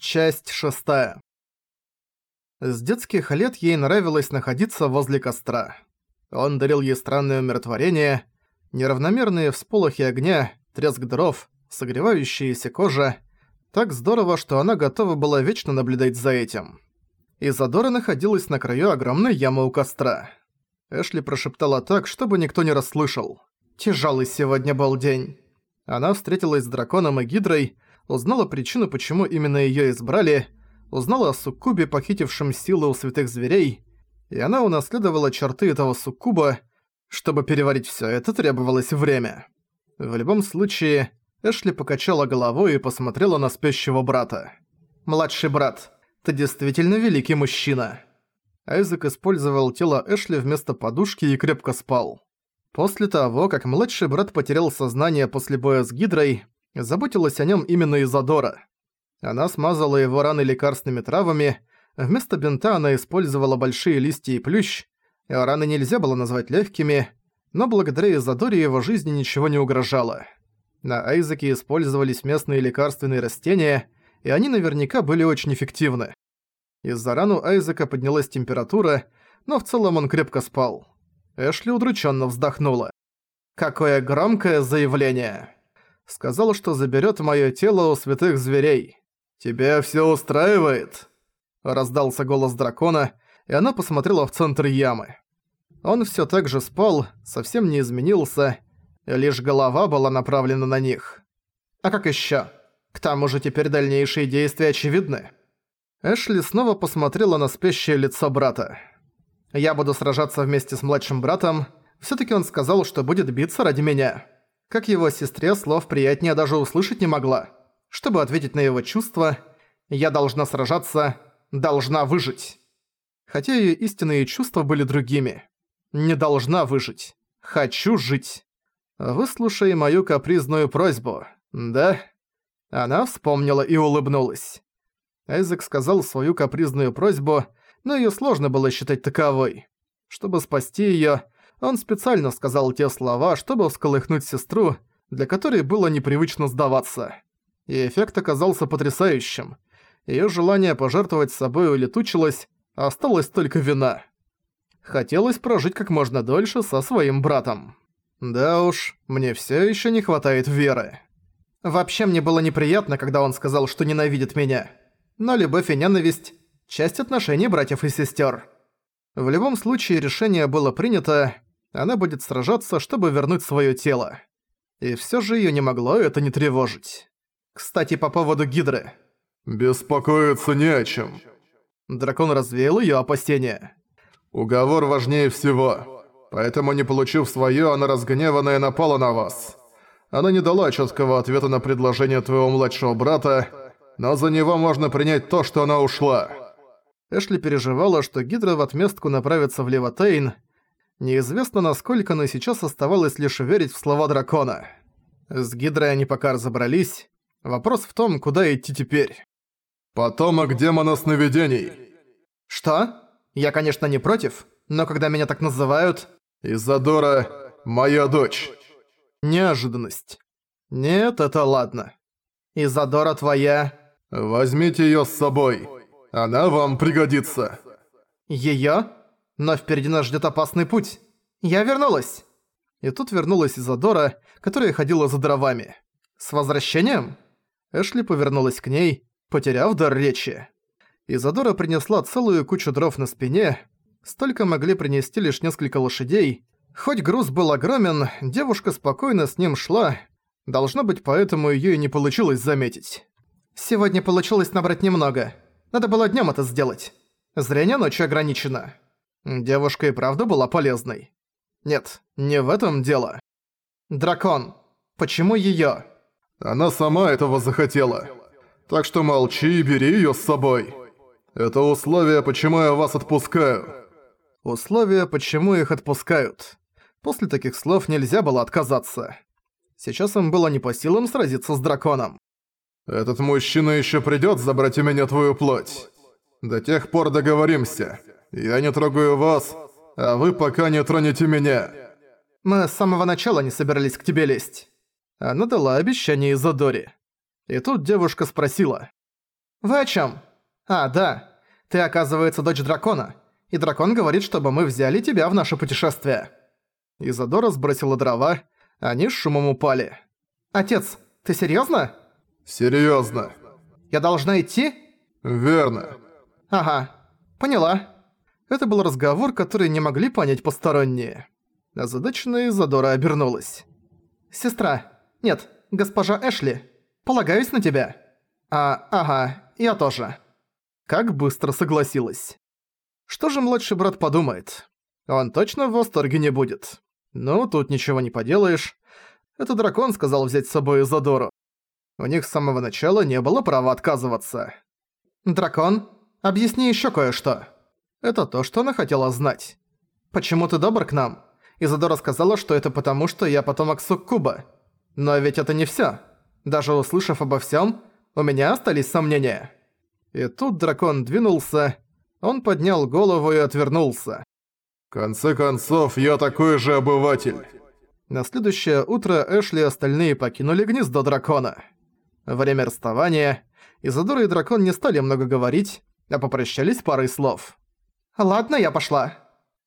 Часть шестая. С детских лет ей нравилось находиться возле костра. Он дарил ей странное умиротворение, неравномерные всполохи огня, треск дров, согревающаяся кожа. Так здорово, что она готова была вечно наблюдать за этим. Изадора находилась на краю огромной ямы у костра. Эшли прошептала так, чтобы никто не расслышал. «Тяжелый сегодня был день». Она встретилась с драконом и гидрой, узнала причину, почему именно её избрали, узнала о суккубе, похитившем силы у святых зверей, и она унаследовала черты этого суккуба. Чтобы переварить всё это, требовалось время. В любом случае, Эшли покачала головой и посмотрела на спящего брата. «Младший брат, ты действительно великий мужчина». Айзек использовал тело Эшли вместо подушки и крепко спал. После того, как младший брат потерял сознание после боя с Гидрой, Заботилась о нем именно Изодора. Она смазала его раны лекарственными травами, вместо бинта она использовала большие листья и плющ, раны нельзя было назвать легкими, но благодаря Изодоре его жизни ничего не угрожало. На Айзеке использовались местные лекарственные растения, и они наверняка были очень эффективны. Из-за рану Айзека поднялась температура, но в целом он крепко спал. Эшли удрученно вздохнула. «Какое громкое заявление!» Сказал, что заберет мое тело у святых зверей. «Тебя все устраивает?» Раздался голос дракона, и она посмотрела в центр ямы. Он все так же спал, совсем не изменился, лишь голова была направлена на них. А как еще? К тому же теперь дальнейшие действия очевидны. Эшли снова посмотрела на спящее лицо брата. «Я буду сражаться вместе с младшим братом. все таки он сказал, что будет биться ради меня». Как его сестре слов приятнее даже услышать не могла. Чтобы ответить на его чувства, я должна сражаться, должна выжить. Хотя ее истинные чувства были другими. Не должна выжить. Хочу жить. Выслушай мою капризную просьбу, да? Она вспомнила и улыбнулась. Айзек сказал свою капризную просьбу, но её сложно было считать таковой. Чтобы спасти её, он специально сказал те слова, чтобы всколыхнуть сестру, для которой было непривычно сдаваться. И эффект оказался потрясающим. Её желание пожертвовать собой улетучилось, а осталась только вина. Хотелось прожить как можно дольше со своим братом. Да уж, мне всё ещё не хватает веры. Вообще мне было неприятно, когда он сказал, что ненавидит меня. Но любовь и ненависть – часть отношений братьев и сестёр. В любом случае решение было принято, она будет сражаться, чтобы вернуть своё тело. И всё же её не могло это не тревожить. Кстати, по поводу Гидры. «Беспокоиться не о чем». Дракон развеял её опасения. «Уговор важнее всего. Поэтому, не получив своё, она разгневанная напала на вас. Она не дала чёткого ответа на предложение твоего младшего брата, но за него можно принять то, что она ушла». Эшли переживала, что Гидра в отместку направится в Левотейн, Неизвестно, насколько, но сейчас оставалось лишь верить в слова дракона. С Гидрой они пока разобрались. Вопрос в том, куда идти теперь. «Потомок демона сновидений». «Что? Я, конечно, не против, но когда меня так называют...» «Изадора, моя дочь». Неожиданность. Нет, это ладно. Изадора твоя... Возьмите её с собой. Она вам пригодится. Её? Но впереди нас ждет опасный путь. Я вернулась!» И тут вернулась Изадора, которая ходила за дровами. «С возвращением?» Эшли повернулась к ней, потеряв дар речи. Изадора принесла целую кучу дров на спине, столько могли принести лишь несколько лошадей. Хоть груз был огромен, девушка спокойно с ним шла, должно быть, поэтому её и не получилось заметить. «Сегодня получилось набрать немного. Надо было днём это сделать. Зрение ночью ограничено». Девушка и правда была полезной. Нет, не в этом дело. Дракон. Почему её? Она сама этого захотела. Так что молчи и бери её с собой. Это условие, почему я вас отпускаю. Условия, почему их отпускают. После таких слов нельзя было отказаться. Сейчас им было не по силам сразиться с драконом. Этот мужчина ещё придёт забрать у меня твою плоть. До тех пор договоримся. Я не трогаю вас, а вы пока не тронете меня». «Мы с самого начала не собирались к тебе лезть». Она дала обещание Изодоре. И тут девушка спросила. «Вы о чём?» «А, да. Ты, оказывается, дочь дракона. И дракон говорит, чтобы мы взяли тебя в наше путешествие». Изадора сбросила дрова, они с шумом упали. «Отец, ты серьёзно?» «Серьёзно». «Я должна идти?» «Верно». «Ага. Поняла». Это был разговор, который не могли понять посторонние. Озадаченная Изадора обернулась. «Сестра. Нет, госпожа Эшли. Полагаюсь на тебя». «А, ага, я тоже». Как быстро согласилась. Что же младший брат подумает? Он точно в восторге не будет. Ну, тут ничего не поделаешь. Это дракон сказал взять с собой Изодору. У них с самого начала не было права отказываться. «Дракон, объясни ещё кое-что». Это то, что она хотела знать. «Почему ты добр к нам?» Изодора сказала, что это потому, что я потомок Суккуба. Но ведь это не всё. Даже услышав обо всём, у меня остались сомнения. И тут дракон двинулся, он поднял голову и отвернулся. «В конце концов, я такой же обыватель». На следующее утро Эшли и остальные покинули гнездо дракона. Время расставания Изодора и дракон не стали много говорить, а попрощались парой слов. «Ладно, я пошла».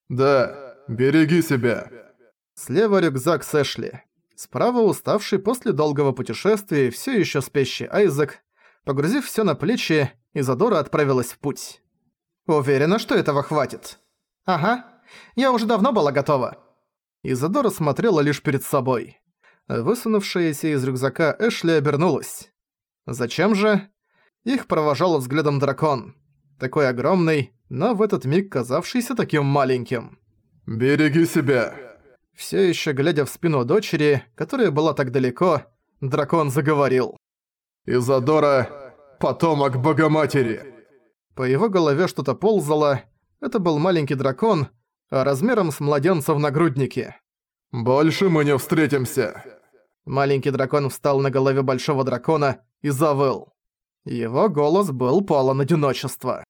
«Да, береги себя». Слева рюкзак с Эшли. Справа уставший после долгого путешествия все еще спящий Айзек. Погрузив все на плечи, Изодора отправилась в путь. «Уверена, что этого хватит?» «Ага, я уже давно была готова». Изодора смотрела лишь перед собой. Высунувшаяся из рюкзака Эшли обернулась. Зачем же? Их провожал взглядом дракон. Такой огромный, но в этот миг казавшийся таким маленьким. «Береги себя!» Все еще глядя в спину дочери, которая была так далеко, дракон заговорил. «Изодора – потомок Богоматери!» По его голове что-то ползало. Это был маленький дракон, а размером с младенца в нагруднике. «Больше мы не встретимся!» Маленький дракон встал на голове большого дракона и завыл. Его голос был полон одиночества.